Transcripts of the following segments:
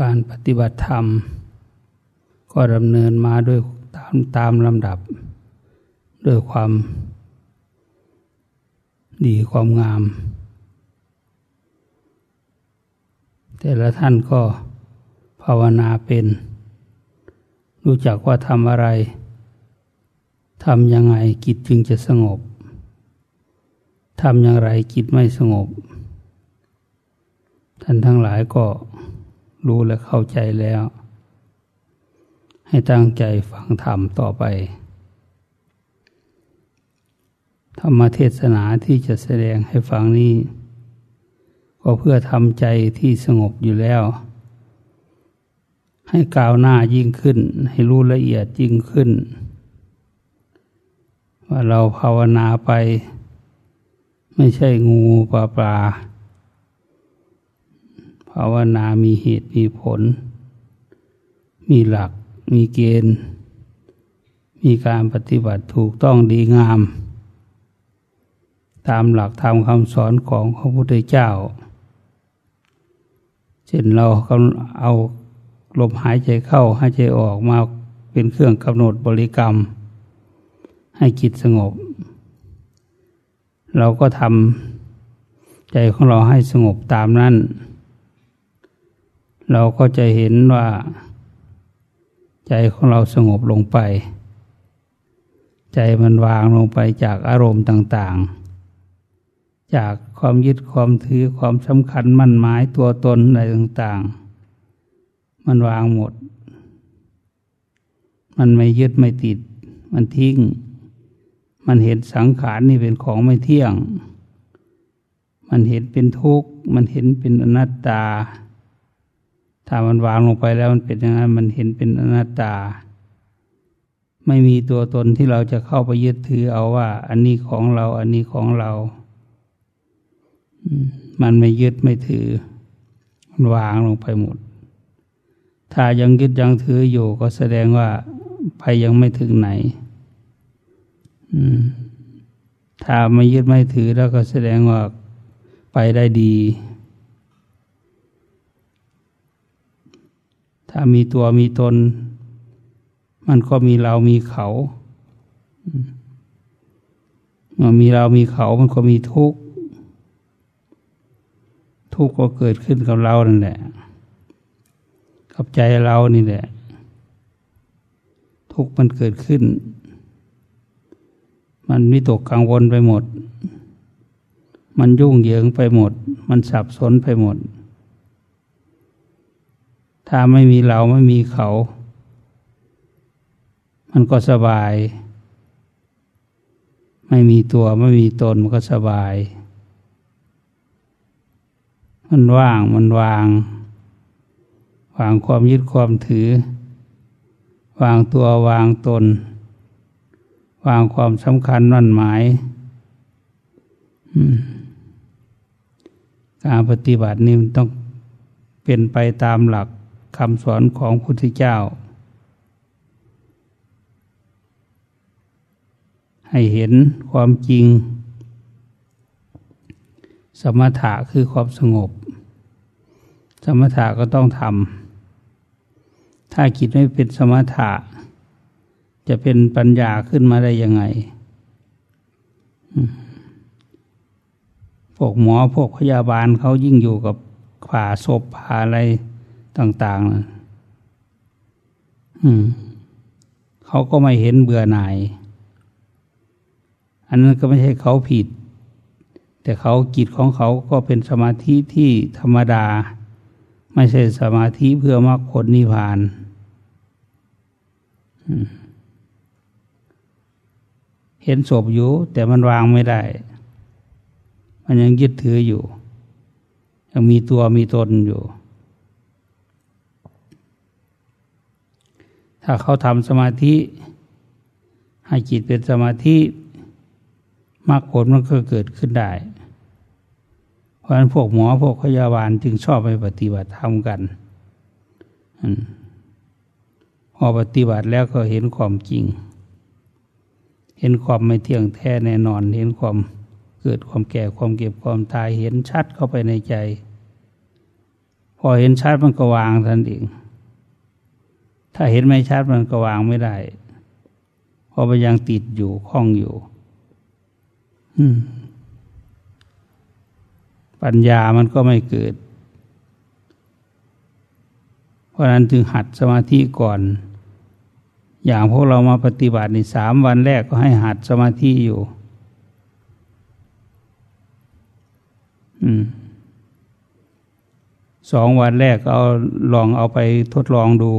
การปฏิบัติธรรม ก็ดำเนินมาด้วยตามตามลำดับ ด้วยความดีความงาม แต่ละท่านก็ภาวนาเป็น รู้จักว่าทำอะไรทำยังไงจิตจึงจะสงบทำอย่างไรจิตไม่สงบ ท่านทั้งหลายก็ รู้และเข้าใจแล้ว ให้ตั้งใจฟังธรรมต่อไป ธรรมเทศนาที่จะแสดงให้ฟังนี้ก็เพื่อทำใจที่สงบอยู่แล้ว ให้ก้าวหน้ายิ่งขึ้น ให้รู้ละเอียดยิ่งขึ้น ว่าเราภาวนาไป ไม่ใช่งูปลาปลา ภาวนามีเหตุมีผล มีหลัก มีเกณฑ์ มีการปฏิบัติถูกต้องดีงาม ตามหลักธรรมคำสอนของพระพุทธเจ้า เช่นเราเอาลมหายใจเข้าหายใจออกมาเป็นเครื่องกำหนดบริกรรม ให้จิตสงบ เราก็ทำใจของเราให้สงบตามนั้น เราก็จะเห็นว่า ใจของเราสงบลงไป ใจมันวางลงไปจากอารมณ์ต่าง ๆ จากความยึดความถือความสำคัญมั่นหมายตัวตนอะไรต่าง ๆ มันวางหมด มันไม่ยึดไม่ติด มันทิ้ง มันเห็นสังขารนี่เป็นของไม่เที่ยง มันเห็นเป็นทุกข์ มันเห็นเป็นอนัตตา ถ้ามันวางลงไปแล้วมันเป็นอย่างนั้นมันเห็นเป็นอนัตตา ไม่มีตัวตนที่เราจะเข้าไปยึดถือเอาว่า อันนี้ของเรา อันนี้ของเรา มันไม่ยึดไม่ถือ มันวางลงไปหมด ถ้ายังยึดยังถืออยู่ก็แสดงว่าไปยังไม่ถึงไหน ถ้าไม่ยึดไม่ถือแล้วก็แสดงว่าไปได้ดี ถ้ามีตัวมีตน มันก็มีเรามีเขาเมื่อมีเรามีเขามันก็มีทุกข์ ทุกข์ก็เกิดขึ้นกับเรานั่นแหละ กับใจเรานี่แหละ ทุกข์มันเกิดขึ้น มันมิตกกังวลไปหมด มันยุ่งเหยิงไปหมด มันสับสนไปหมด ถ้าไม่มีเราไม่มีเขา มันก็สบาย ไม่มีตัวไม่มีตนมันก็สบาย มันว่างมันวาง วางความยึดความถือ วางตัววางตน วางความสำคัญนั่นหมายการปฏิบัตินี่มันต้องเป็นไปตามหลัก คำสอนของพุทธเจ้า ให้เห็นความจริง สมถะคือความสงบ สมถะก็ต้องทำถ้าคิดไม่เป็นสมถะ จะเป็นปัญญาขึ้นมาได้ยังไงพวกหมอพวกพยาบาลเขายิ่งอยู่กับผ่าศพผ่าอะไร ต่างๆนะเขาก็ไม่เห็นเบื่อหน่าย อันนั้นก็ไม่ใช่เขาผิด แต่เขาจิตของเขาก็เป็นสมาธิที่ธรรมดา ไม่ใช่สมาธิเพื่อมรรคผลนิพพานเห็นศพอยู่ แต่มันวางไม่ได้ มันยังยึดถืออยู่ ยังมีตัวมีตนอยู่ ถ้าเขาทำสมาธิ ให้จิตเป็นสมาธิมรรคผลมันก็เกิดขึ้นได้ เพราะฉะนั้นพวกหมอพวกพยาบาลจึงชอบไปปฏิบัติธรรมกันพอปฏิบัติแล้วก็เห็นความจริง เห็นความไม่เที่ยงแท้แน่นอน เห็นความเกิดความแก่ความเก็บความตาย เห็นชัดเข้าไปในใจ พอเห็นชัดมันก็วางทันเอง ถ้าเห็นไม่ชัดมันก็วางไม่ได้เพราะมันยังติดอยู่คล้องอยู่ปัญญามันก็ไม่เกิด เพราะนั้นจึงหัดสมาธิก่อน อย่างพวกเรามาปฏิบัติในสามวันแรกก็ให้หัดสมาธิอยู่อืมสองวันแรกเอาลองเอาไปทดลองดู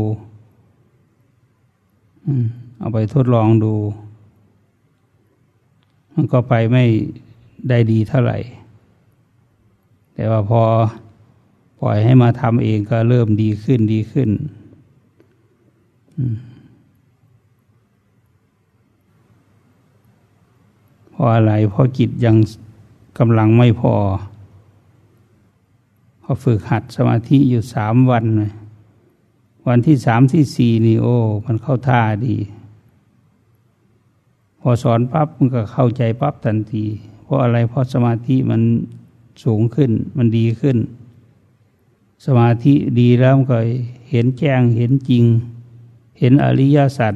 เอาไปทดลองดู มันก็ไปไม่ได้ดีเท่าไหร่ แต่ว่าพอปล่อยให้มาทำเองก็เริ่มดีขึ้นดีขึ้น เพราะอะไร เพราะจิตยังกำลังไม่พอ พอฝึกหัดสมาธิอยู่สามวันเลย วันที่สามที่สี่นี่โอ้ มันเข้าท่าดี พอสอนปั๊บมันก็เข้าใจปั๊บทันที เพราะอะไรเพราะสมาธิมันสูงขึ้น มันดีขึ้น สมาธิดีแล้วมันก็เห็นแจ้งเห็นจริง เห็นอริยสัจ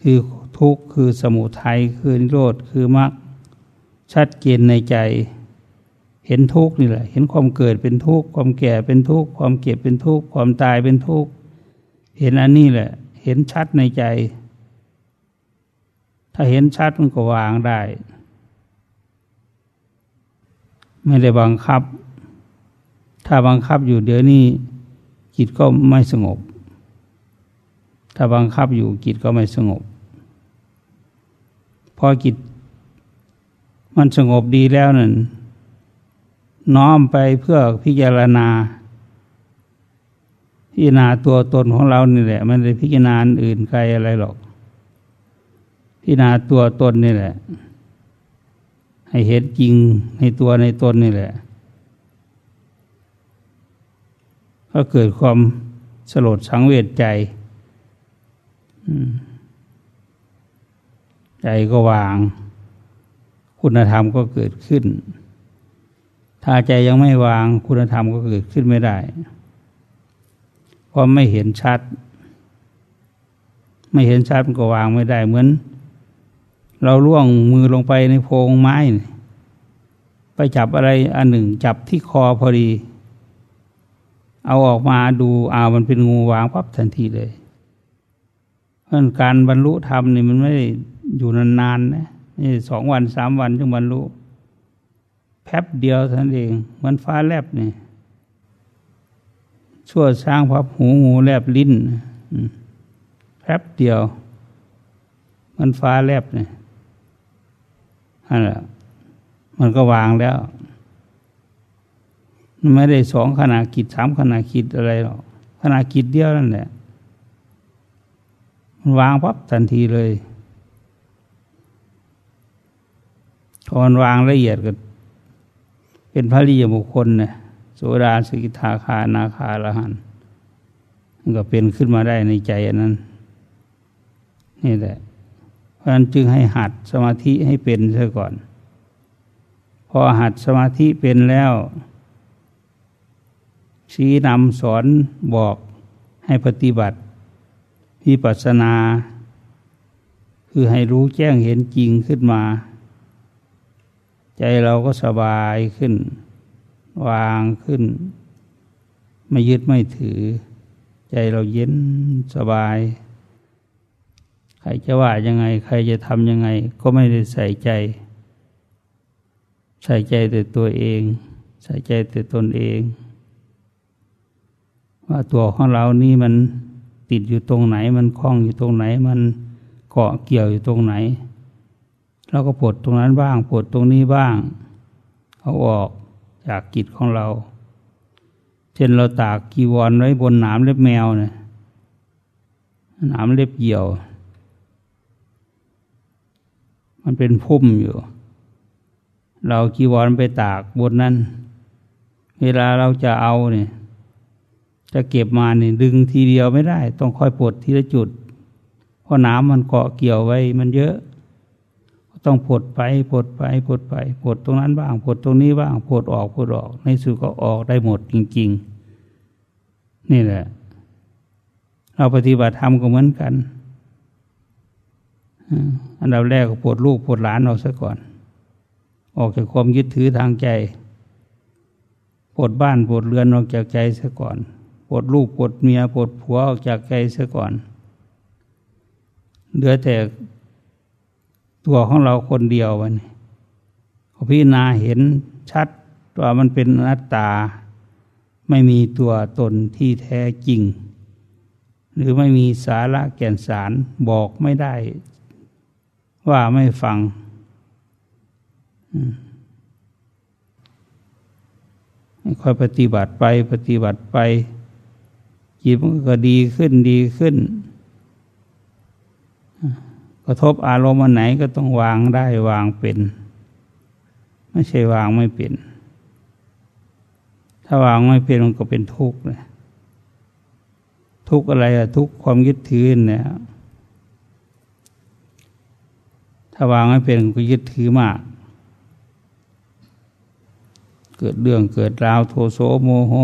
คือทุกข์คือสมุทัยคือนิโรธคือมรรคชัดเจนในใจ เห็นทุกข์นี่แหละ เห็นความเกิดเป็นทุกข์ความแก่เป็นทุกข์ความเก็บเป็นทุกข์ความตายเป็นทุกข์เห็นอันนี้แหละ เห็นชัดในใจ ถ้าเห็นชัดมันก็วางได้ ไม่ได้บังคับ ถ้าบังคับอยู่เดี๋ยวนี้จิตก็ไม่สงบ ถ้าบังคับอยู่จิตก็ไม่สงบพอจิตมันสงบดีแล้วนั่น น้อมไปเพื่อพิจารณา พิจารณาตัวตนของเรานี่แหละ มันไม่พิจารณาอื่นไกลอะไรหรอก พิจารณาตัวตนนี่แหละ ให้เห็นจริงในตัวในตนนี่แหละ ก็เกิดความสลดสังเวชใจใจก็วาง คุณธรรมก็เกิดขึ้น ถ้าใจยังไม่วางคุณธรรมก็เกิดขึ้นไม่ได้ เพราะไม่เห็นชัด ไม่เห็นชัดมันก็วางไม่ได้ เหมือน เราล่วงมือลงไปในโพรงไม้ ไปจับอะไรอันหนึ่งจับที่คอพอดี เอาออกมาดูอ้าวมันเป็นงูวางปั๊บทันทีเลยเพราะการบรรลุธรรมนี่มันไม่ได้อยู่นานๆนะนี่สองวันสามวันจึงบรรลุ ป๊บเดียวท่านเองมันฟ้าแลบนี่ชั่วช้างพับหูงูแลบลิ้นแป๊บเดียว มันฟ้าแลบเนี่ยนั่นแหละมันก็วางแล้วมันไม่ได้สองขนาดกิจสามขนาดกิจอะไรหรอกขนาดกิจเดียวนั่นแหละมันวางปั๊บทันทีเลยตอนวางละเอียดก็ เป็นพระริยบุคคลเนี่ยโสดาสกิทาคานาคาละหันมันก็เป็นขึ้นมาได้ในใจอันนั้น นี่แหละ เพราะนั้นจึงให้หัดสมาธิให้เป็นเสียก่อน พอหัดสมาธิเป็นแล้ว ชี้นำสอนบอกให้ปฏิบัติพิปัสนา คือให้รู้แจ้งเห็นจริงขึ้นมา ใจเราก็สบายขึ้น วางขึ้น ไม่ยึดไม่ถือ ใจเราเย็นสบาย ใครจะว่ายังไง ใครจะทำยังไง ก็ไม่ได้ใส่ใจ ใส่ใจแต่ตัวเอง ใส่ใจแต่ตนเอง ว่าตัวของเรานี่มันติดอยู่ตรงไหน มันคล้องอยู่ตรงไหน มันเกาะเกี่ยวอยู่ตรงไหน เราก็ปวดตรงนั้นบ้างปวดตรงนี้บ้าง เอาออกจากกิจของเรา เช่นเราตากกีวรไว้บนหนามเล็บแมวเนี่ยหนามเล็บเหี่ยว มันเป็นพุ่มอยู่ เรากีวรไปตากบนนั้น เวลาเราจะเอาเนี่ยจะเก็บมาเนี่ยดึงทีเดียวไม่ได้ ต้องค่อยปวดทีละจุด เพราะน้ำมันเกาะเกี่ยวไว้มันเยอะ ต้องปลดไปปลดไปปลดไปปลดตรงนั้นบ้างปลดตรงนี้บ้างปลดออกปลดออก ในสุดก็ออกได้หมดจริง ๆ นี่แหละ เราปฏิบัติธรรมก็เหมือนกันอันดับแรกก็ปวดลูกปวดหลานเราซะก่อน ออกจากความยึดถือทางใจปวดบ้านปวดเรือนออกจากใจซะก่อนปวดลูกปวดเมียปวดผัวออกจากใจซะก่อนเหลือแต่ ตัวของเราคนเดียววันนี้พิจารณาเห็นชัดว่ามันเป็นอนัตตา ไม่มีตัวตนที่แท้จริง หรือไม่มีสาระแก่นสารบอกไม่ได้ ว่าไม่ฟัง ค่อยปฏิบัติไปปฏิบัติไปจิตมันก็ดีขึ้นดีขึ้น กระทบอารมณ์อันไหนก็ต้องวางได้วางเป็น ไม่ใช่วางไม่เป็น ถ้าวางไม่เป็นมันก็เป็นทุกข์เลยทุกข์อะไรอะทุกข์ความยึดถือเนี่ยถ้าวางไม่เป็นก็ยึดถือมาก เกิดเรื่องเกิดราวโทโสโมโห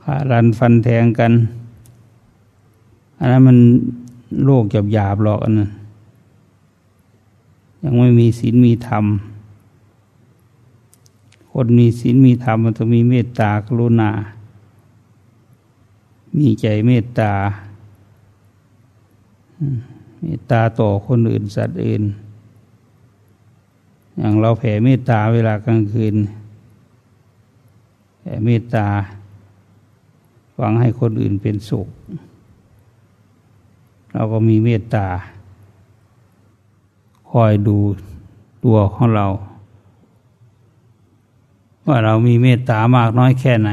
พารันฟันแทงกัน อันนั้นมัน โลกหยาบหยาบหรอกอันนั้นยังไม่มีศีลมีธรรม คนมีศีลมีธรรมมันต้องมีเมตตากรุณา มีใจเมตตา เมตตาต่อคนอื่นสัตว์อื่น อย่างเราแผ่เมตตาเวลากลางคืน แผ่เมตตาหวังให้คนอื่นเป็นสุข เราก็มีเมตตา คอยดูตัวของเรา ว่าเรามีเมตตามากน้อยแค่ไหน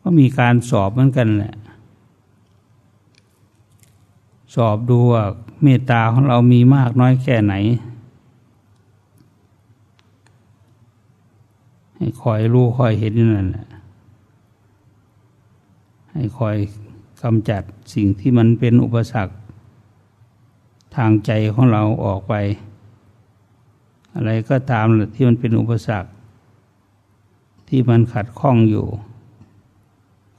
ก็มีการสอบเหมือนกันแหละ สอบดูว่าเมตตาของเรามีมากน้อยแค่ไหนให้คอยรู้คอยเห็นนั่นแหละให้คอย กำจัดสิ่งที่มันเป็นอุปสรรค ทางใจของเราออกไป อะไรก็ตามที่มันเป็นอุปสรรค ที่มันขัดข้องอยู่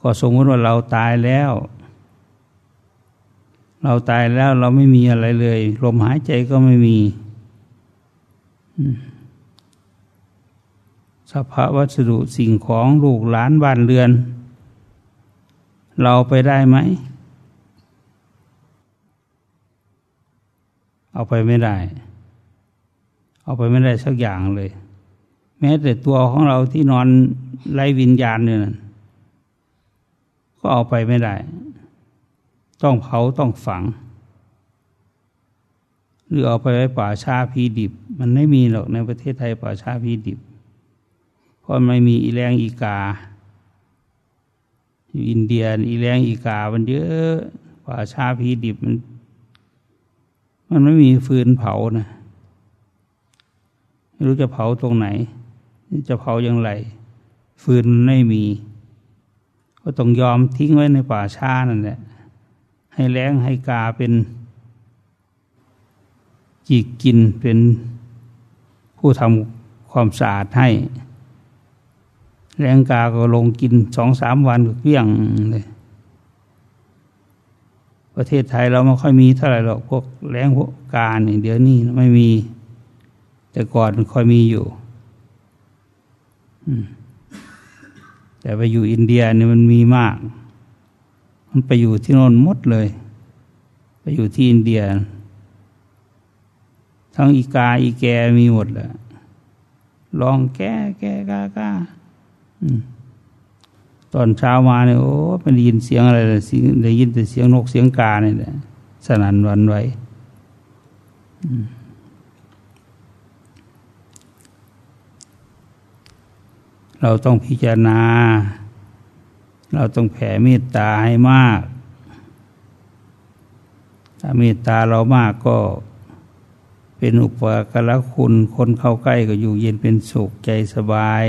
ก็สมมติว่าเราตายแล้ว เราตายแล้วเราไม่มีอะไรเลย ลมหายใจก็ไม่มีสภาวัสดุสิ่งของลูกหลานบ้านเรือน เราไปได้ไหม เอาไปไม่ได้ เอาไปไม่ได้สักอย่างเลย แม้แต่ตัวของเราที่นอนไร้วิญญาณเนี่ยก็เอาไปไม่ได้ ต้องเผาต้องฝัง หรือเอาไปไว้ป่าชาพีดิบ มันไม่มีหรอกในประเทศไทยป่าชาพีดิบ เพราะไม่มีอีแรงอีกา อยู่อินเดียอีแรงอีกามันเยอะป่าชาพีดิบมัน มันไม่มีฟืนเผานะไม่รู้จะเผาตรงไหน จะเผาอย่างไร ฟืนไม่มี ก็ต้องยอมทิ้งไว้ในป่าชานั่นแหละให้แรงให้กาเป็นจีกกินเป็นผู้ทำความสะอาดให้ แรงกาก็ลงกินสองสามวันก็เกลี้ยงเลยประเทศไทยเราไม่ค่อยมีเท่าไหร่หรอกพวกแรงพวกกาเนี่ยเดี๋ยวนี้ไม่มี แต่ก่อนค่อยมีอยู่แต่ไปอยู่อินเดียเนี่ยมันมีมาก มันไปอยู่ที่โน่นหมดเลย ไปอยู่ที่อินเดีย ทั้งอีกาอีแกมีหมดแหละลองแก้แก้กากา ตอนเช้ามาเนี่ยโอ้ไม่ได้ยินเสียงอะไรเลยได้ยินแต่เสียงนกเสียงกาเนี่ยสนั่นวันไหวเราต้องพิจารณา เราต้องแผ่เมตตาให้มาก ถ้าเมตตาเรามากก็เป็นอุปการะคุณ คนเข้าใกล้ก็อยู่เย็นเป็นสุขใจสบาย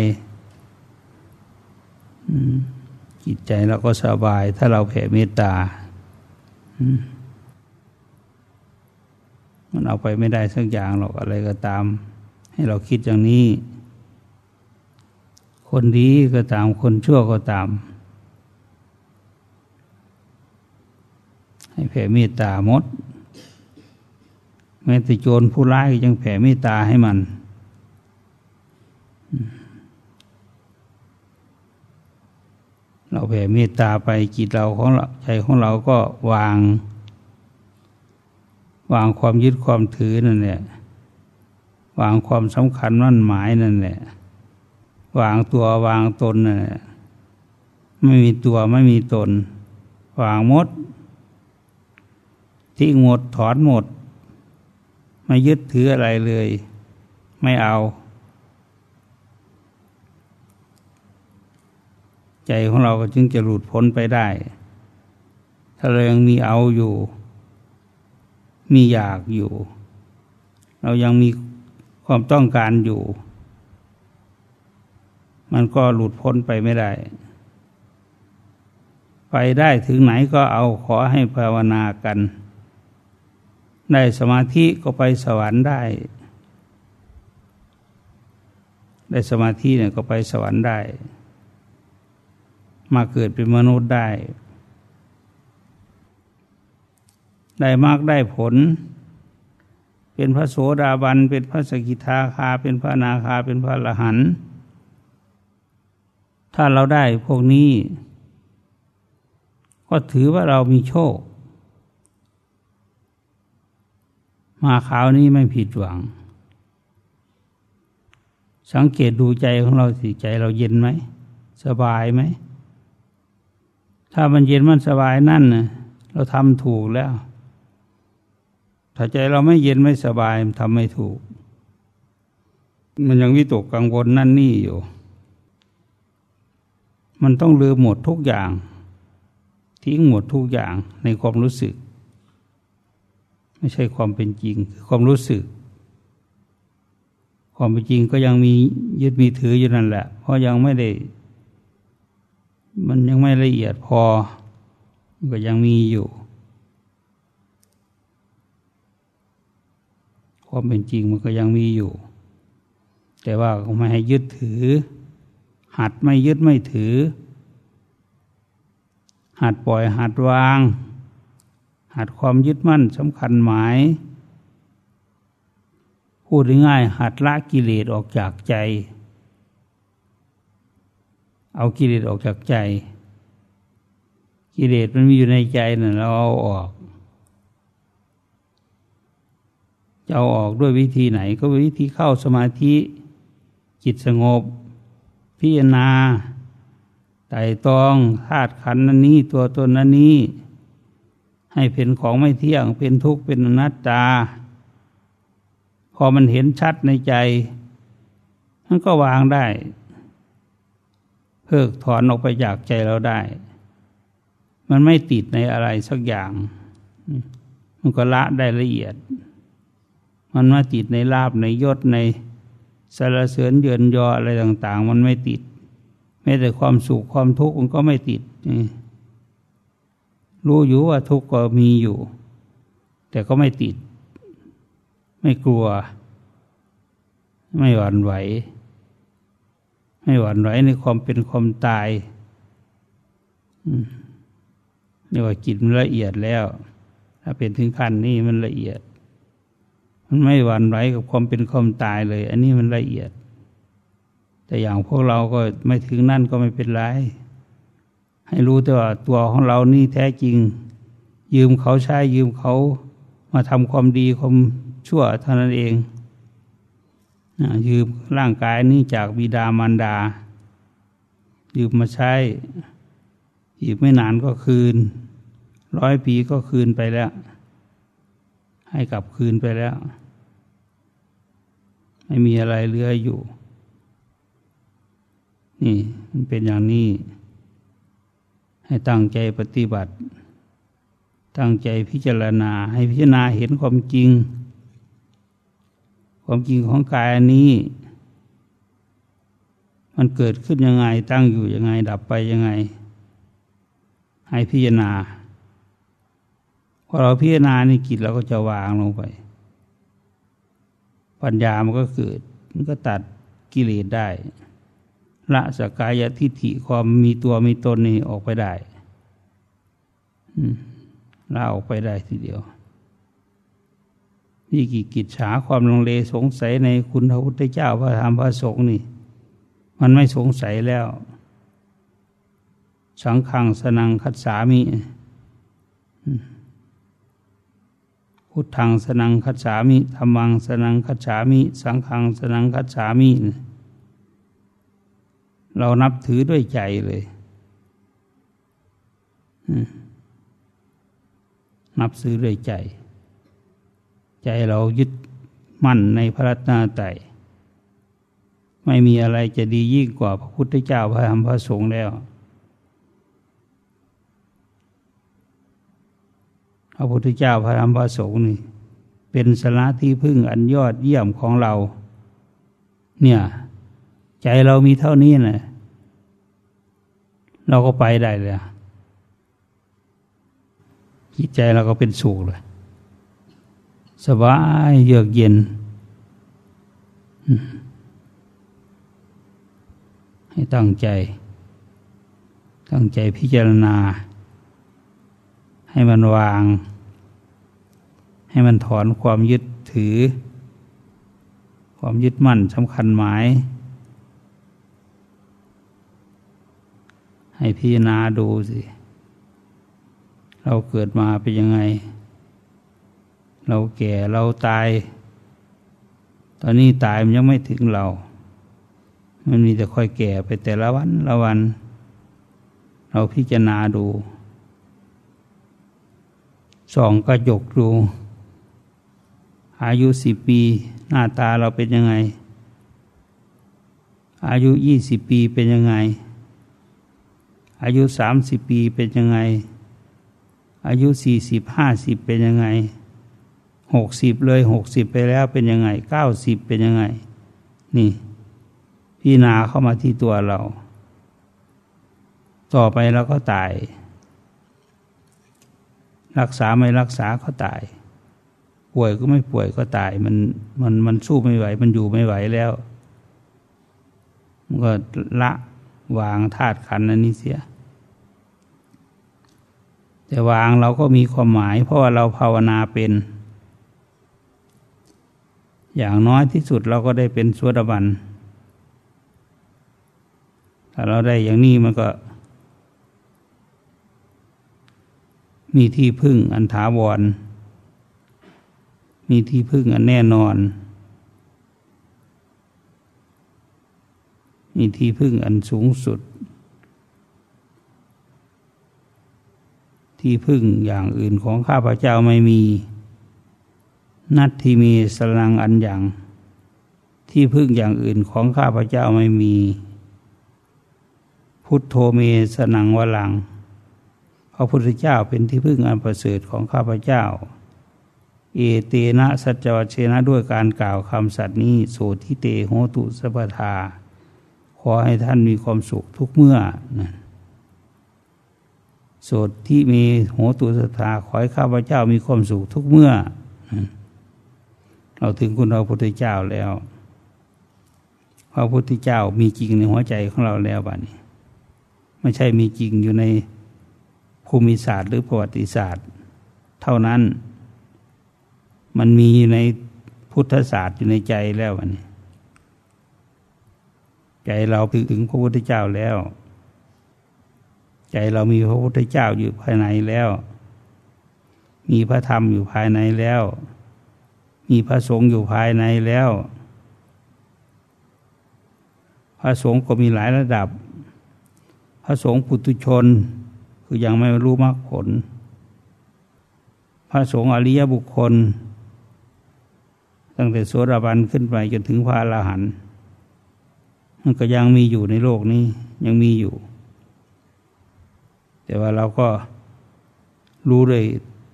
จิตใจเราก็สบาย ถ้าเราแผ่เมตตามันเอาไปไม่ได้สักอย่างหรอกอะไรก็ตาม ให้เราคิดอย่างนี้ คนดีก็ตามคนชั่วก็ตาม ให้แผ่เมตตามด แม้แต่โจรผู้ร้ายก็ยังแผ่เมตตาให้มัน เราแผ่เมตตาไปจิตเราของเราใจของเราก็วาง วางความยึดความถือนั่นแหละวางความสำคัญมั่นหมายนั่นแหละวางตัววางตนนั่นแหละไม่มีตัวไม่มีตน วางหมดทิ้งหมดถอนหมด ไม่ยึดถืออะไรเลย ไม่เอา ใจของเราก็จึงจะหลุดพ้นไปได้ ถ้าเรายังมีเอาอยู่ มีอยากอยู่ เรายังมีความต้องการอยู่ มันก็หลุดพ้นไปไม่ได้ ไปได้ถึงไหนก็เอาขอให้ภาวนากัน ได้สมาธิก็ไปสวรรค์ได้ ได้สมาธิเนี่ยก็ไปสวรรค์ได้ มาเกิดเป็นมนุษย์ได้ ได้มากได้ผล เป็นพระโสดาบัน เป็นพระสกิทาคา เป็นพระนาคา เป็นพระละหัน ถ้าเราได้พวกนี้ ก็ถือว่าเรามีโชค มาขาวนี้ไม่ผิดหวังสังเกตดูใจของเราสิใจเราเย็นไหม สบายไหม ถ้ามันเย็นมันสบายนั่นนะเราทำถูกแล้ว ถ้าใจเราไม่เย็นไม่สบายทำไม่ถูก มันยังวิตกกังวลนั่นนี่อยู่ มันต้องลืมหมดทุกอย่าง ทิ้งหมดทุกอย่างในความรู้สึก ไม่ใช่ความเป็นจริงคือความรู้สึกความเป็นจริงก็ยังมียึดมีถืออยู่นั่นแหละ เพราะยังไม่ได้ มันยังไม่ละเอียดพอ ก็ยังมีอยู่ ความเป็นจริงมันก็ยังมีอยู่ แต่ว่าไม่ให้ยึดถือ หัดไม่ยึดไม่ถือ หัดปล่อยหัดวาง หัดความยึดมั่นสำคัญหมาย พูดง่ายหัดละกิเลสออกจากใจ เอากิเลสออกจากใจ กิเลสมันมีอยู่ในใจนั่นเราเอาออก จะเอาออกด้วยวิธีไหน ก็วิธีเข้าสมาธิจิตสงบ พิจารณาไต่ตองธาตุขันนั้นนี้ ตัวตนนั้นนี้ ให้เป็นของไม่เที่ยงเป็นทุกข์เป็นอนัตตา พอมันเห็นชัดในใจ มันก็วางได้ เพิกถอนออกไปจากใจเราได้ มันไม่ติดในอะไรสักอย่าง มันก็ละได้ละเอียด มันมาติดในลาบในยศในสารเสริญเยือนยออะไรต่าง ๆ มันไม่ติดแม้แต่ความสุขความทุกข์มันก็ไม่ติด รู้อยู่ว่าทุกข์ก็มีอยู่ แต่ก็ไม่ติด ไม่กลัว ไม่หวั่นไหว ไม่หวั่นไหวในความเป็นความตายนี่ว่าจิตมันละเอียดแล้ว ถ้าเป็นถึงขั้นนี้มันละเอียด มันไม่หวั่นไหวกับความเป็นความตายเลย อันนี้มันละเอียด แต่อย่างพวกเราก็ไม่ถึงนั่นก็ไม่เป็นไรให้รู้แต่ว่าตัวของเรานี่แท้จริง ยืมเขาใช้ยืมเขามาทำความดีความชั่วเท่านั้นเอง ยืมร่างกายนี้จากบิดามารดา ยืมมาใช้ อีกไม่นานก็คืน ร้อยปีก็คืนไปแล้ว ให้กลับคืนไปแล้ว ไม่มีอะไรเหลืออยู่ นี่มันเป็นอย่างนี้ ให้ตั้งใจปฏิบัติ ตั้งใจพิจารณา ให้พิจารณาเห็นความจริง ความจริงของกายนี้ มันเกิดขึ้นยังไงตั้งอยู่ยังไง ดับไปยังไง ให้พิจารณาพอเราพิจารณาในกิจเราก็จะวางลงไป ปัญญามันก็เกิด มันก็ตัดกิเลสได้ละสกายทิฏฐิความมีตัวมีตนนี่ออกไปได้ละออกไปได้ทีเดียว นี่กิกิจฉาความลังเลสงสัยในคุณพระพุทธเจ้าพระธรรมพระสงฆ์นี่ มันไม่สงสัยแล้ว สังขังสนังคัดสามิพุทธังสนังคัจฉามิธรรมังสนังคัจฉามิ สังฆังสนังคัจฉามิ เรานับถือด้วยใจเลยนับซื้อด้วยใจ ใจเรายึดมั่นในพระรัตนตรัยไม่มีอะไรจะดียิ่งกว่าพระพุทธเจ้าพระธรรมพระสงฆ์แล้ว พระพุทธเจ้าพระธรรมพระสงฆ์นี่ เป็นสาระที่พึ่งอันยอดเยี่ยมของเรา เนี่ย ใจเรามีเท่านี้นะเราก็ไปได้เลยจิตใจเราก็เป็นสุขเลย สบายเยือกเย็น ให้ตั้งใจ ตั้งใจพิจารณา ให้มันวาง ให้มันถอนความยึดถือ ความยึดมั่นสำคัญหมาย ให้พิจารณาดูสิ เราเกิดมาเป็นยังไง เราแก่เราตาย ตอนนี้ตายมันยังไม่ถึงเรา มันมีแต่ค่อยแก่ไปแต่ละวันละวัน เราพิจารณาดูส่องกระจกดู อายุสิบปี หน้าตาเราเป็นยังไง อายุยี่สิบปีเป็นยังไง อายุสามสิบปีเป็นยังไง อายุสี่สิบห้าสิบเป็นยังไง หกสิบเลยหกสิบไปแล้วเป็นยังไงเก้าสิบเป็นยังไง นี่ พี่นาเข้ามาที่ตัวเรา ต่อไปเราก็ตาย รักษาไม่รักษาก็ตาย ป่วยก็ไม่ป่วยก็ตาย มันมันมันสู้ไม่ไหว มันอยู่ไม่ไหวแล้วมันก็ละวางธาตุขันอันนี้เสียแต่วางเราก็มีความหมาย เพราะว่าเราภาวนาเป็น อย่างน้อยที่สุดเราก็ได้เป็นสวดบันถ้าเราได้อย่างนี้มันก็ มีที่พึ่งอันถาวร มีที่พึ่งอันแน่นอน มีที่พึ่งอันสูงสุด ที่พึ่งอย่างอื่นของข้าพเจ้าไม่มี นัตที่มีสลังอันอย่าง ที่พึ่งอย่างอื่นของข้าพเจ้าไม่มี พุทโธเมสนังวลัง พระพุทธเจ้าเป็นที่พึ่งอันประเสริฐของข้าพเจ้า เอเตนะสัจวัชนะด้วยการกล่าวคำสัตย์นี้โสทิเตโหตุสัพทา ขอให้ท่านมีความสุขทุกเมื่อนะโสดที่มีโหตุสัทธาขอให้ข้าพเจ้ามีความสุขทุกเมื่อ เราถึงคุณพระพุทธเจ้าแล้ว พระพุทธเจ้ามีจริงในหัวใจของเราแล้วบ้านี้ ไม่ใช่มีจริงอยู่ในภูมิศาสตร์หรือประวัติศาสตร์ เท่านั้น มันมีในพุทธศาสตร์อยู่ในใจแล้วอันนี้ ใจเราถึงพระพุทธเจ้าแล้ว ใจเรามีพระพุทธเจ้าอยู่ภายในแล้ว มีพระธรรมอยู่ภายในแล้ว มีพระสงฆ์อยู่ภายในแล้ว พระสงฆ์ก็มีหลายระดับ พระสงฆ์ปุถุชน คือยังไม่รู้มรรคผล พระสงฆ์อริยบุคคล ตั้งแต่โสดาบันขึ้นไปจนถึงพระอรหันต์มันก็ยังมีอยู่ในโลกนี้ยังมีอยู่ แต่ว่าเราก็รู้เลย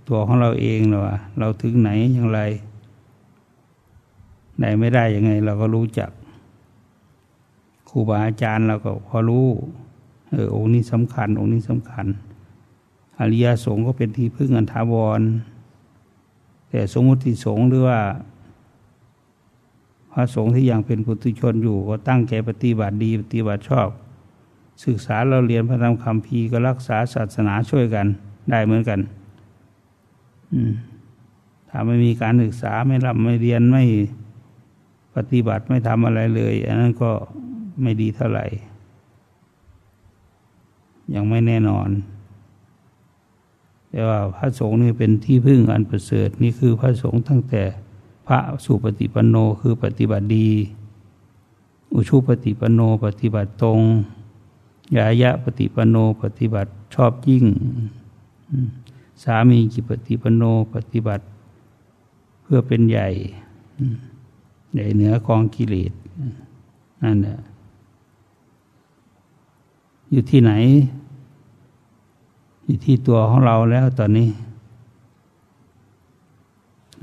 ตัวของเราเองนะว่าเราถึงไหนอย่างไร ไหนไม่ได้ยังไง เราก็รู้จักครูบาอาจารย์เราก็พอรู้ เออองค์นี้สำคัญ องค์นี้สำคัญ อริยสงฆ์ก็เป็นที่พึ่งอันถาวร แต่สมมติสงฆ์หรือว่า พระสงฆ์ที่ยังเป็นปุถุชนอยู่ ก็ตั้งใจปฏิบัติดีปฏิบัติชอบ ศึกษาเราเรียนพระธรรมคำพีก็รักษาศาสนาช่วยกัน ได้เหมือนกัน อืมถ้าไม่มีการศึกษาไม่รับไม่เรียนไม่ ปฏิบัติไม่ทำอะไรเลย อันนั้นก็ไม่ดีเท่าไหร่ ยังไม่แน่นอน แต่ว่าพระสงฆ์นี่เป็นที่พึ่งอันประเสริฐนี่คือพระสงฆ์ตั้งแต่พระสุปฏิปันโนคือปฏิบัติดี อุชุปฏิปันโนปฏิบัติตรงยายะปฏิปันโนปฏิบัติชอบยิ่ง สามีกิปฏิปันโนปฏิบัติเพื่อเป็นใหญ่ใหญ่ เหนือกองกิเลสนั่นแหละอยู่ที่ไหน อยู่ที่ตัวของเราแล้วตอนนี้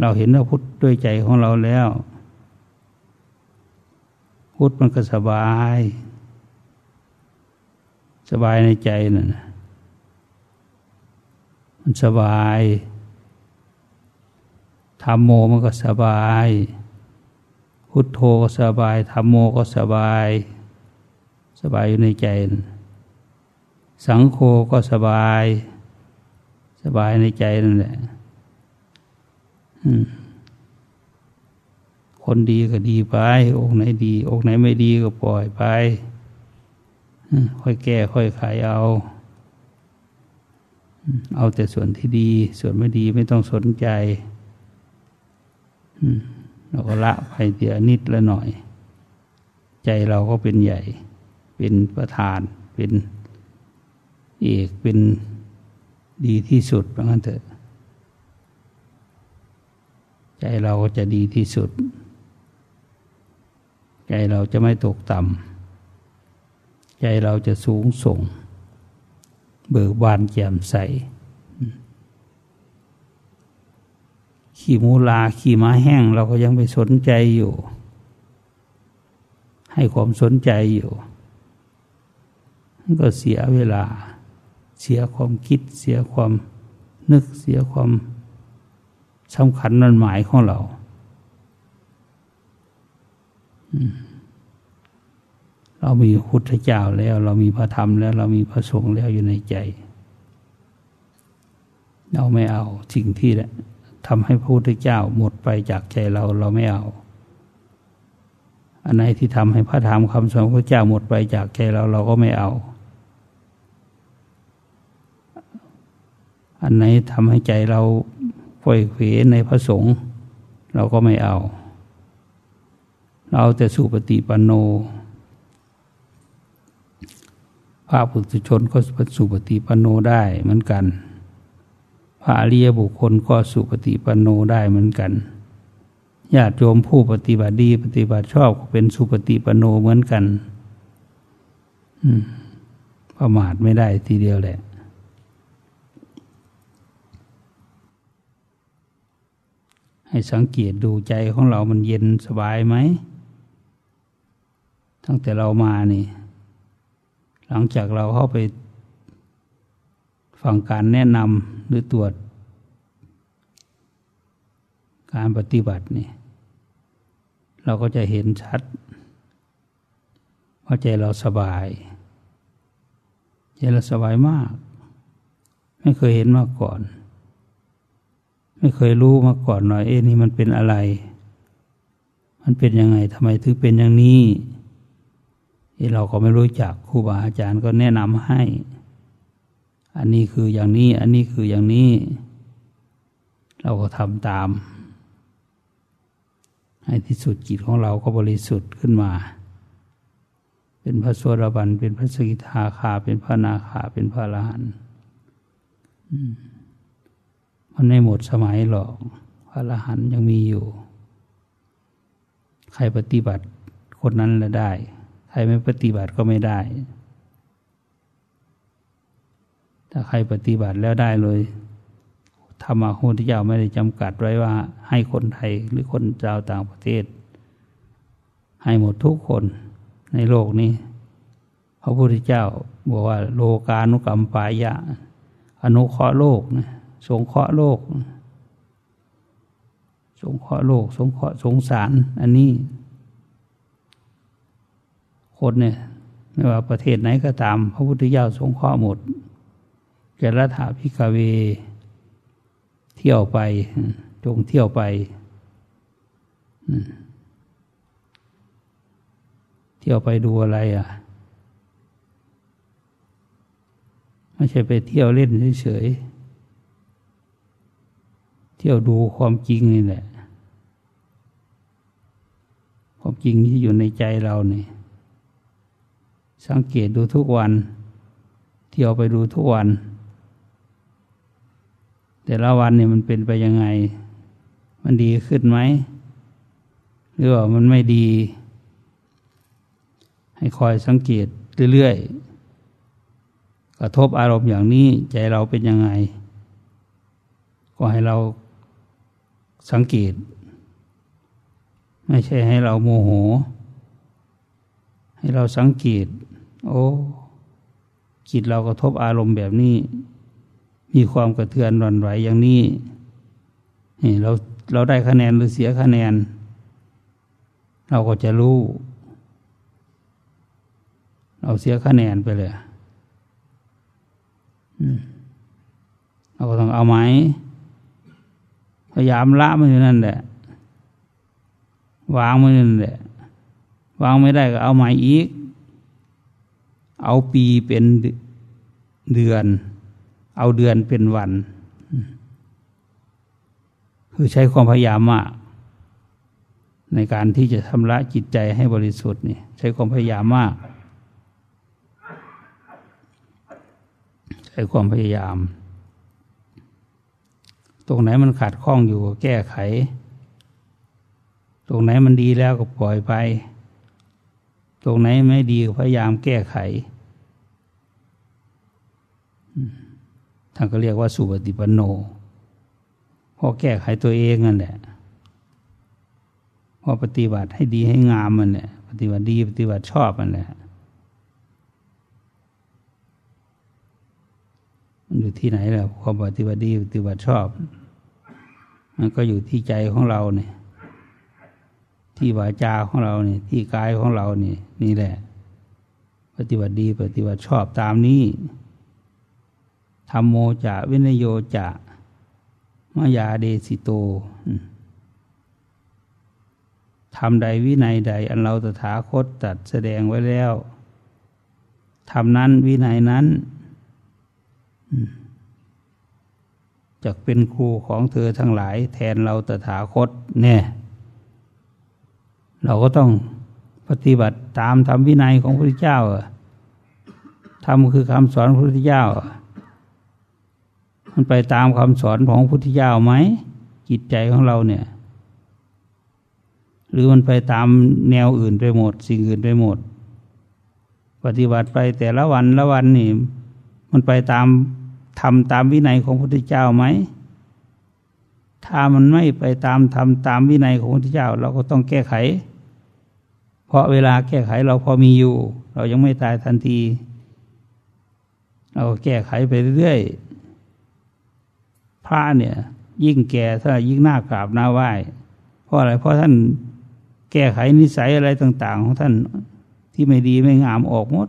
เราเห็นพระพุทธด้วยใจของเราแล้ว พุทธมันก็สบาย สบายในใจนั่นมันสบายธรรมโมมันก็สบาย พุทโธก็สบายธรรมโมก็สบาย สบายอยู่ในใจนั่นสังโฆก็สบาย สบายในใจนั่นแหละคนดีก็ดีไป องค์ไหนดี องค์ไหนไม่ดีก็ปล่อยไปค่อยแก้ค่อยขายเอา เอาแต่ส่วนที่ดี ส่วนไม่ดีไม่ต้องสนใจ เราก็ละไปเดียนิดละหน่อย ใจเราก็เป็นใหญ่ เป็นประธาน เป็นเอกเป็นดีที่สุดเพราะงั้นเถอะ ใจเราก็จะดีที่สุด ใจเราจะไม่ตกต่ำใจเราจะสูงส่ง เบิกบานแจ่มใส ขี่มูลาขี่ม้าแห้ง เราก็ยังไปสนใจอยู่ ให้ความสนใจอยู่ก็เสียเวลา เสียความคิด เสียความนึกเสียความสำคัญนันหมายของเราเรามีพุทธเจ้าแล้ว เรามีพระธรรมแล้ว เรามีพระสงฆ์แล้วอยู่ในใจ เราไม่เอาสิ่งที่ ทำให้พระพุทธเจ้าหมดไปจากใจเราเราไม่เอา อันไหนที่ทำให้พระธรรมคำสอนพระเจ้าหมดไปจากใจเราเราก็ไม่เอา อันไหนทำให้ใจเราป่อยเขวในพระสงฆ์เราก็ไม่เอา เราแต่สุปฏิปันโนพระปุถุชนก็สุปฏิปันโนได้เหมือนกัน ระอริยบุคคลก็สุปฏิปันโนได้เหมือนกันญาติโยมผู้ปฏิบัติดีปฏิบัติชอบก็เป็นสุปฏิปันโนเหมือนกันประมาทไม่ได้ทีเดียวแหละให้สังเกตดูใจของเรามันเย็นสบายไหม ตั้งแต่เรามานี่ หลังจากเราเข้าไป ฟังการแนะนำหรือตรวจ การปฏิบัตินี่เราก็จะเห็นชัด ว่าใจเราสบาย ใจเราสบายมาก ไม่เคยเห็นมาก่อน ไม่เคยรู้มาก่อนหน่อยเอ๊นี่มันเป็นอะไร มันเป็นยังไงทำไมถึงเป็นอย่างนี้เราก็ไม่รู้จักครูบาอาจารย์ก็แนะนำให้ อันนี้คืออย่างนี้ อันนี้คืออย่างนี้ เราก็ทำตาม ให้ที่สุดจิตของเราก็บริสุทธิ์ขึ้นมา เป็นพระสวดบันเป็นพระสกิทาคา เป็นพระนาคา เป็นพระอรหันต์มันไม่หมดสมัยหรอก พระอรหันต์ยังมีอยู่ ใครปฏิบัติคนนั้นละได้ ใครไม่ปฏิบัติก็ไม่ได้ ถ้าใครปฏิบัติแล้วได้เลยธรรมะพุทธเจ้าไม่ได้จำกัดไว้ว่า ให้คนไทยหรือคนชาวต่างประเทศ ให้หมดทุกคนในโลกนี้พระพุทธเจ้าบอกว่า โลกานุกรรมปายะ อนุเคราะห์โลกนะสงเคราะห์โลก สงเคราะห์โลก สงเคราะห์สงสาร อันนี้ คนเนี่ย ไม่ว่าประเทศไหนก็ตาม พระพุทธเจ้าสงเคราะห์หมด กรัฐาพิกาเว เที่ยวไป จงเที่ยวไป เที่ยวไปดูอะไรอะ ไม่ใช่ไปเที่ยวเล่นเฉยๆ เที่ยวดูความจริงนี่แหละ ความจริงที่อยู่ในใจเราเนี่ย สังเกตดูทุกวัน เที่ยวไปดูทุกวัน แต่ละวันเนี่ยมันเป็นไปยังไง มันดีขึ้นไหม หรือว่ามันไม่ดี ให้คอยสังเกตเรื่อยๆ กระทบอารมณ์อย่างนี้ใจเราเป็นยังไง ก็ให้เราสังเกต ไม่ใช่ให้เราโมโห ให้เราสังเกต โอ้จิตเรากระทบอารมณ์แบบนี้ มีความกระเทือนหวั่นไหวอย่างนี้นี่เราเราได้คะแนนหรือเสียคะแนน เราก็จะรู้ เราเสียคะแนนไปเลยเราก็ต้องเอาไหมพยายามละมันอยู่นั่นแหละ วางมันนั่นแหละ วางไม่ได้ก็เอาใหมอีก เอาปีเป็นเดือน เอาเดือนเป็นวัน คือใช้ความพยายามมากในการที่จะชำระจิตใจให้บริสุทธิ์นี่ใช้ความพยายามมาก ใช้ความพยายาม ตรงไหนมันขาดข้องอยู่ก็แก้ไข ตรงไหนมันดีแล้วก็ปล่อยไป ตรงไหนไม่ดีก็พยายามแก้ไข ท่านก็เรียกว่าสุปฏิปันโนพอแก้ไขตัวเองนั่นแหละพอปฏิบัติให้ดีให้งามมันเนี่ยปฏิบัติดีปฏิบัติชอบมันแหละมันอยู่ที่ไหนล่ะความปฏิบัติดีปฏิบัติชอบ มันก็อยู่ที่ใจของเราเนี่ย ที่วาจาของเราเนี่ย ที่กายของเราเนี่ยนี่แหละ ปฏิบัติดีปฏิบัติชอบตามนี้ ธรรมโมจะวินโยจะมายาเดสิโตทำใดวินัยใด อันเราตถาคตตัดแสดงไว้แล้วทำนั้นวินัยนั้นจะเป็นครูของเธอทั้งหลาย แทนเราตถาคตเนี่ย เราก็ต้องปฏิบัติตามธรรมวินัยของพระพุทธเจ้าธรรมคือคำสอนพระพุทธเจ้า มันไปตามคำสอนของพุทธเจ้าไหมจิตใจของเราเนี่ย หรือมันไปตามแนวอื่นไปหมด สิ่งอื่นไปหมด ปฏิบัติไปแต่ละวันละวันนี่ มันไปตามทำตามวินัยของพระพุทธเจ้าไหมถ้ามันไม่ไปตามทำตามวินัยของพระพุทธเจ้า เราก็ต้องแก้ไข เพราะเวลาแก้ไขเราพอมีอยู่ เรายังไม่ตายทันที เราแก้ไขไปเรื่อย พระเนี่ย ยิ่งแก่ถ้ายิ่งหน้ากราบหน้าไหว้เพราะอะไรเพราะท่านแก้ไขนิสัยอะไรต่าง ๆ ของท่านที่ไม่ดีไม่งามออกหมด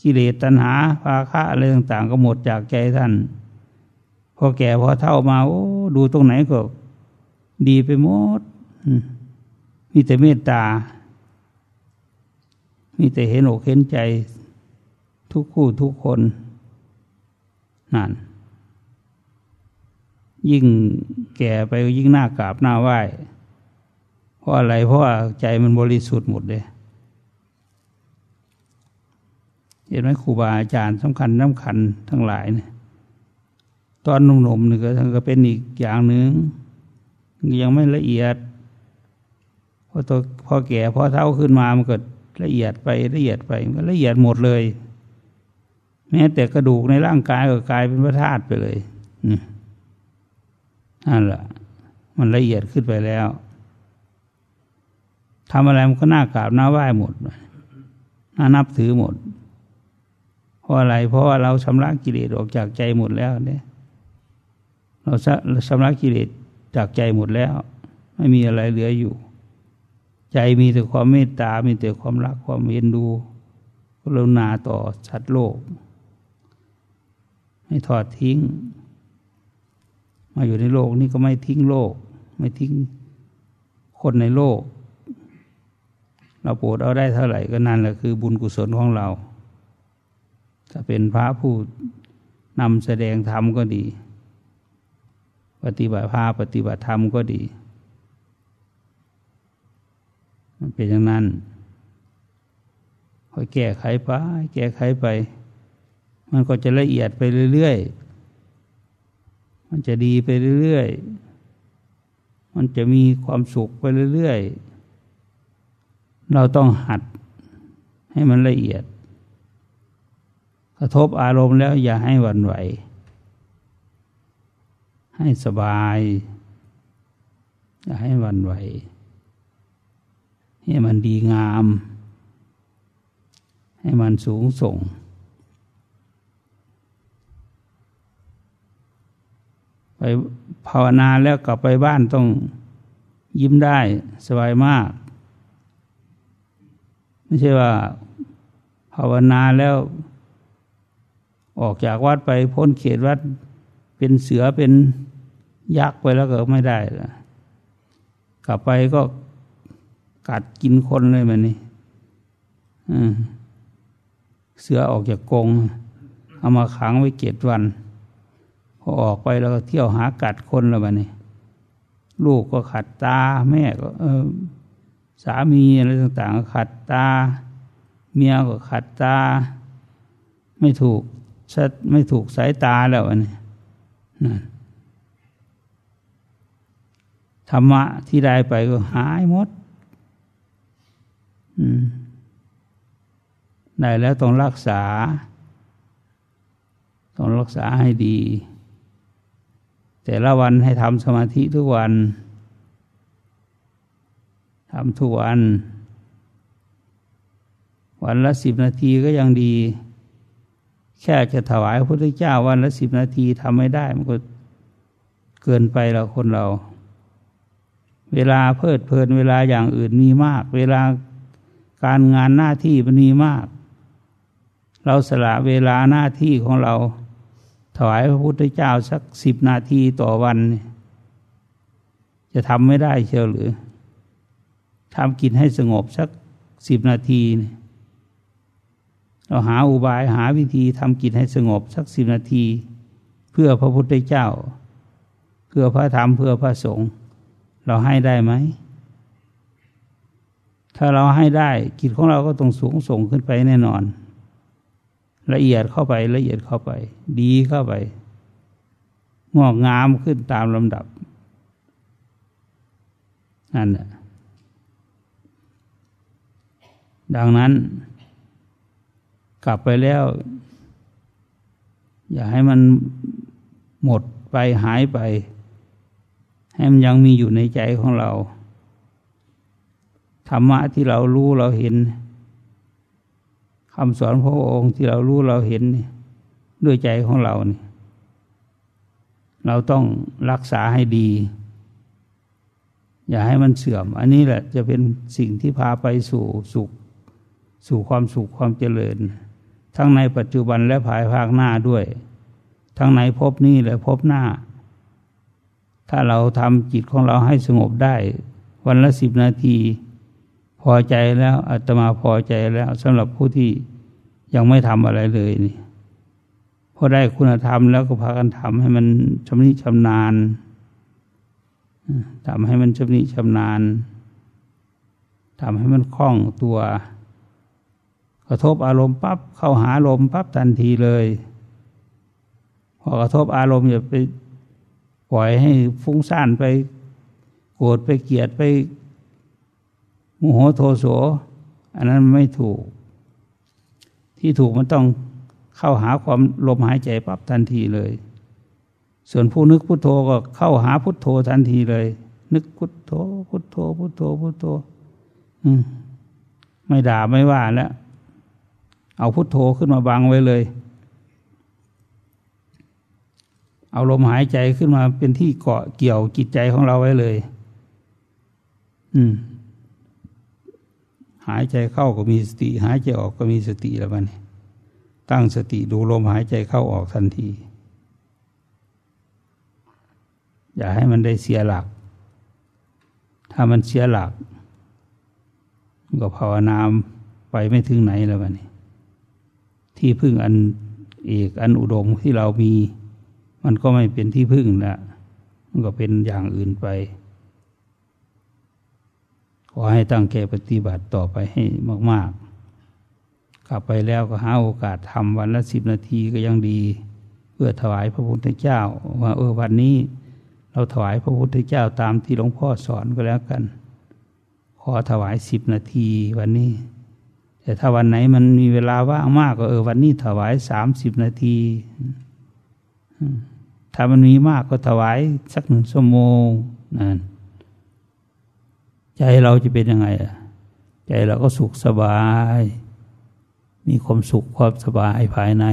กิเลสตัณหาภาคะอะไรต่าง ๆ ก็หมดจากใจท่าน พอแก่พอเท่ามาโอ้ดูตรงไหนก็ ดีไปหมดมีแต่เมตตา มีแต่เห็นอกเห็นใจ ทุกคู่ทุกคนนั่น ยิ่งแก่ไปยิ่งหน้ากราบหน้าไหว้เพราะอะไรเพราะว่าใจมันบริสุทธิ์หมดเลยเห็นไหมครูบาอาจารย์สำคัญสำคัญทั้งหลายเนี่ยตอนหนุ่มๆนี่ก็ก็เป็นอีกอย่างหนึ่งยังไม่ละเอียดพอตัวพอแก่พอเท่าขึ้นมามันก็ละเอียดไปละเอียดไปมันละเอียดหมดเลย แม้แต่กระดูกในร่างกายก็กลายเป็นพระธาตุไปเลย นั่นแหละมันละเอียดขึ้นไปแล้วทำอะไรมันก็น่ากราบน่าไหว้หมดน่านับถือหมด เพราะอะไร เพราะว่าเราชำระกิเลสออกจากใจหมดแล้วเนี่ย เราชำระกิเลสจากใจหมดแล้ว ไม่มีอะไรเหลืออยู่ ใจมีแต่ความเมตตา มีแต่ความรักความเอ็นดูกรุณาต่อสัตว์โลก ไม่ทอดทิ้ง มาอยู่ในโลกนี่ก็ไม่ทิ้งโลก ไม่ทิ้งคนในโลก เราโปรดเอาได้เท่าไหร่ก็นั่นแหละคือบุญกุศลของเรา ถ้าเป็นพระผู้นำแสดงธรรมก็ดี ปฏิบัติภาปฏิบัติธรรมก็ดี มันเป็นอย่างนั้นค่อยแก้ไขไป แก้ไขไป มันก็จะละเอียดไปเรื่อยๆ มันจะดีไปเรื่อยๆ มันจะมีความสุขไปเรื่อยๆ เราต้องหัดให้มันละเอียด กระทบอารมณ์แล้วอย่าให้หวั่นไหว ให้สบาย อย่าให้หวั่นไหว ให้มันดีงาม ให้มันสูงส่ง ไป ภาวนาแล้วกลับไปบ้านต้องยิ้มได้สบายมาก ไม่ใช่ว่า ภาวนาแล้ว ออกจากวัดไปพ้นเขตวัด เป็นเสือเป็นยักษ์ไปแล้วก็ไม่ได้ละกลับไปก็กัดกินคนเลยมันนี่เสือออกจากกรงเอามาขังไว้เกตวัน พอออกไปแล้วก็เที่ยวหากัดคนแล้วมันนี่ลูกก็ขัดตาแม่ก็สามีอะไรต่างๆขัดตา เมียก็ขัดตา ไม่ถูกชัดไม่ถูกสายตาแล้วอันนี้นั่นธรรมะที่ได้ไปก็หายหมดได้แล้วต้องรักษา ต้องรักษาให้ดี แต่ละวันให้ทำสมาธิทุกวันทำทุกวัน วันละสิบนาทีก็ยังดี แค่จะถวายพระพุทธเจ้าวันละสิบนาทีทำไม่ได้มันก็เกินไปแล้วคนเรา เวลาเพลิดเพลินเวลาอย่างอื่นมีมาก เวลาการงานหน้าที่มันมีมาก เราสละเวลาหน้าที่ของเรา ถวายพระพุทธเจ้าสักสิบนาทีต่อวัน จะทำไม่ได้เชียวหรือทำกินให้สงบสักสิบนาที เราหาอุบายหาวิธีทำกิจให้สงบสักสิบนาที เพื่อพระพุทธเจ้า เพื่อพระธรรมเพื่อพระสงฆ์เราให้ได้ไหม ถ้าเราให้ได้กิจของเราก็ต้องสูงส่งขึ้นไปแน่นอน ละเอียดเข้าไปละเอียดเข้าไป ดีเข้าไป งอกงามขึ้นตามลำดับนั่นแหละดังนั้น กลับไปแล้ว อย่าให้มันหมดไปหายไป ให้มันยังมีอยู่ในใจของเรา ธรรมะที่เรารู้เราเห็น คำสอนพระองค์ที่เรารู้เราเห็นด้วยใจของเราเนี่ยเราต้องรักษาให้ดี อย่าให้มันเสื่อม อันนี้แหละจะเป็นสิ่งที่พาไปสู่สุข สู่ความสุขความเจริญ ทั้งในปัจจุบันและภายภาคหน้าด้วย ทั้งในภพนี้และภพหน้า ถ้าเราทำจิตของเราให้สงบได้ วันละสิบนาที พอใจแล้วอาตมาพอใจแล้วสำหรับผู้ที่ยังไม่ทำอะไรเลยนี่พอได้คุณธรรมแล้วก็พากันทำให้มันชำนิชำนาญทำให้มันชำนิชำนาญทำให้มันคล่องตัว กระทบอารมณ์ปั๊บเข้าหาอารมณ์ปั๊บทันทีเลย พอกระทบอารมณ์อย่าไปปล่อยให้ฟุ้งซ่านไป โกรธไปเกลียดไป โมโหโทโสอันนั้นไม่ถูก ที่ถูกมันต้องเข้าหาความลมหายใจปั๊บทันทีเลย ส่วนผู้นึกพุทโธก็เข้าหาพุทโธทันทีเลย นึกพุทโธพุทโธพุทโธพุทโธอืมไม่ด่าไม่ว่าแล้วเอาพุทโธขึ้นมาบังไว้เลย เอาลมหายใจขึ้นมาเป็นที่เกาะเกี่ยวจิตใจของเราไว้เลย อืม หายใจเข้าก็มีสติ หายใจออกก็มีสติแล้วมันตั้งสติดูลมหายใจเข้าออกทันที อย่าให้มันได้เสียหลัก ถ้ามันเสียหลัก ก็ภาวนาไปไม่ถึงไหนแล้วมันที่พึ่งอันเอกอันอุดมที่เรามี มันก็ไม่เป็นที่พึ่งละมันก็เป็นอย่างอื่นไป ขอให้ตั้งใจปฏิบัติต่อไปให้มาก ๆ กลับไปแล้วก็หาโอกาสทำวันละสิบนาทีก็ยังดี เพื่อถวายพระพุทธเจ้า ว่าเออวันนี้เราถวายพระพุทธเจ้าตามที่หลวงพ่อสอนก็แล้วกัน ขอถวายสิบนาทีวันนี้ แต่ถ้าวันไหนมันมีเวลาว่างมากก็เออวันนี้ถวายสามสิบนาทีถ้ามันมีมากก็ถวายสักหนึ่งชั่วโมงนั่น ใจเราจะเป็นยังไงอะใจเราก็สุขสบาย มีความสุขความสบายภายใน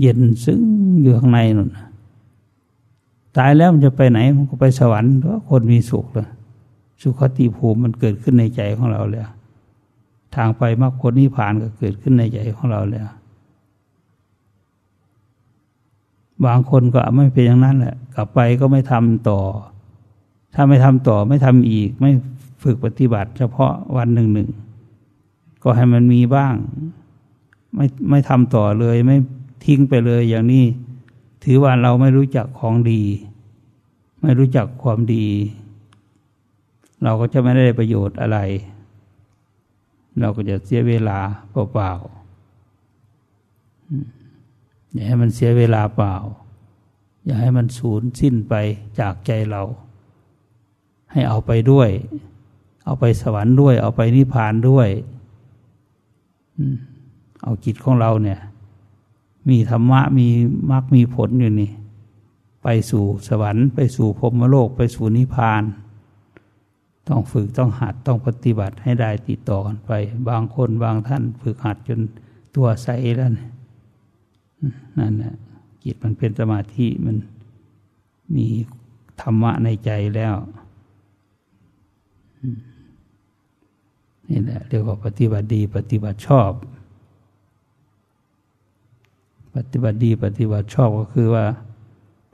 เย็นซึ้งอยู่ข้างในนั่นตายแล้วมันจะไปไหนมันก็ไปสวรรค์เพราะคนมีสุขเลยสุขติภูมิมันเกิดขึ้นในใจของเราแล้ว ทางไปมรรคผลนิพพานก็เกิดขึ้นในใจของเราแล้ว บางคนก็ไม่เป็นอย่างนั้นแหละ กลับไปก็ไม่ทำต่อ ถ้าไม่ทำต่อไม่ทำอีก ไม่ฝึกปฏิบัติ เฉพาะวันหนึ่งหนึ่งก็ให้มันมีบ้าง ไม่ไม่ทำต่อเลย ไม่ทิ้งไปเลยอย่างนี้ ถือว่าเราไม่รู้จักของดี ไม่รู้จักความดี เราก็จะไม่ได้ประโยชน์อะไร เราก็จะเสียเวลาเปล่าๆอย่าให้มันเสียเวลาเปล่า อย่าให้มันสูญสิ้นไปจากใจเรา ให้เอาไปด้วย เอาไปสวรรค์ด้วย เอาไปนิพพานด้วยเอาจิตของเราเนี่ย มีธรรมะมีมรรคมีผลอยู่นี่ ไปสู่สวรรค์ ไปสู่พรมโลก ไปสู่นิพพาน ต้องฝึกต้องหัดต้องปฏิบัติให้ได้ติดต่อกันไป บางคนบางท่านฝึกหัดจนตัวใสแล้วนั่นแหละจิตมันเป็นสมาธิมันมีธรรมะในใจแล้ว นี่แหละเรียกว่าปฏิบัติดี ปฏิบัติชอบ ปฏิบัติดี ปฏิบัติชอบก็คือว่า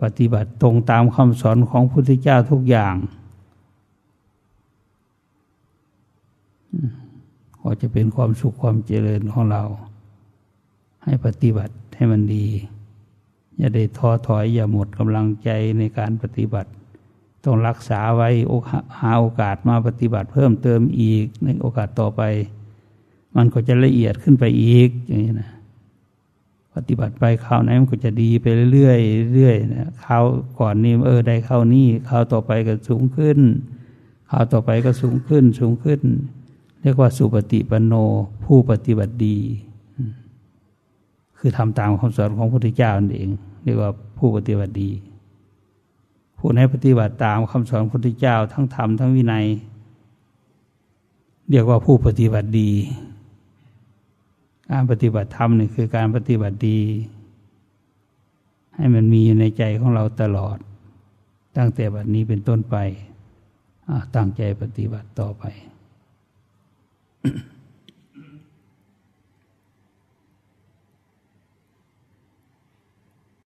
ปฏิบัติตรงตามคำสอนของพระพุทธเจ้าทุกอย่างก็จะเป็นความสุขความเจริญของเรา ให้ปฏิบัติให้มันดี อย่าได้ท้อถอยอย่าหมดกำลังใจในการปฏิบัติ ต้องรักษาไว้หาโอกาสมาปฏิบัติเพิ่มเติมอีก ในโอกาสต่อไป มันก็จะละเอียดขึ้นไปอีกอย่างนี้นะปฏิบัติไปคราวไหนมันก็จะดีไปเรื่อยๆเรื่อยนะคราวก่อนนี่เออได้เข้านี่คราวต่อไปก็สูงขึ้นคราวต่อไปก็สูงขึ้นสูงขึ้น เรียกว่าสุปฏิปันโนผู้ปฏิบัติดี คือทำตามคำสอนของพระพุทธเจ้านั่นเอง เรียกว่าผู้ปฏิบัติดี ผู้ให้ปฏิบัติตามคำสอนพระพุทธเจ้าทั้งธรรมทั้งวินัย เรียกว่าผู้ปฏิบัติดี การปฏิบัติธรรมนี่คือการปฏิบัติดี ให้มันมีอยู่ในใจของเราตลอด ตั้งแต่บัดนี้เป็นต้นไปตั้งใจปฏิบัติต่อไป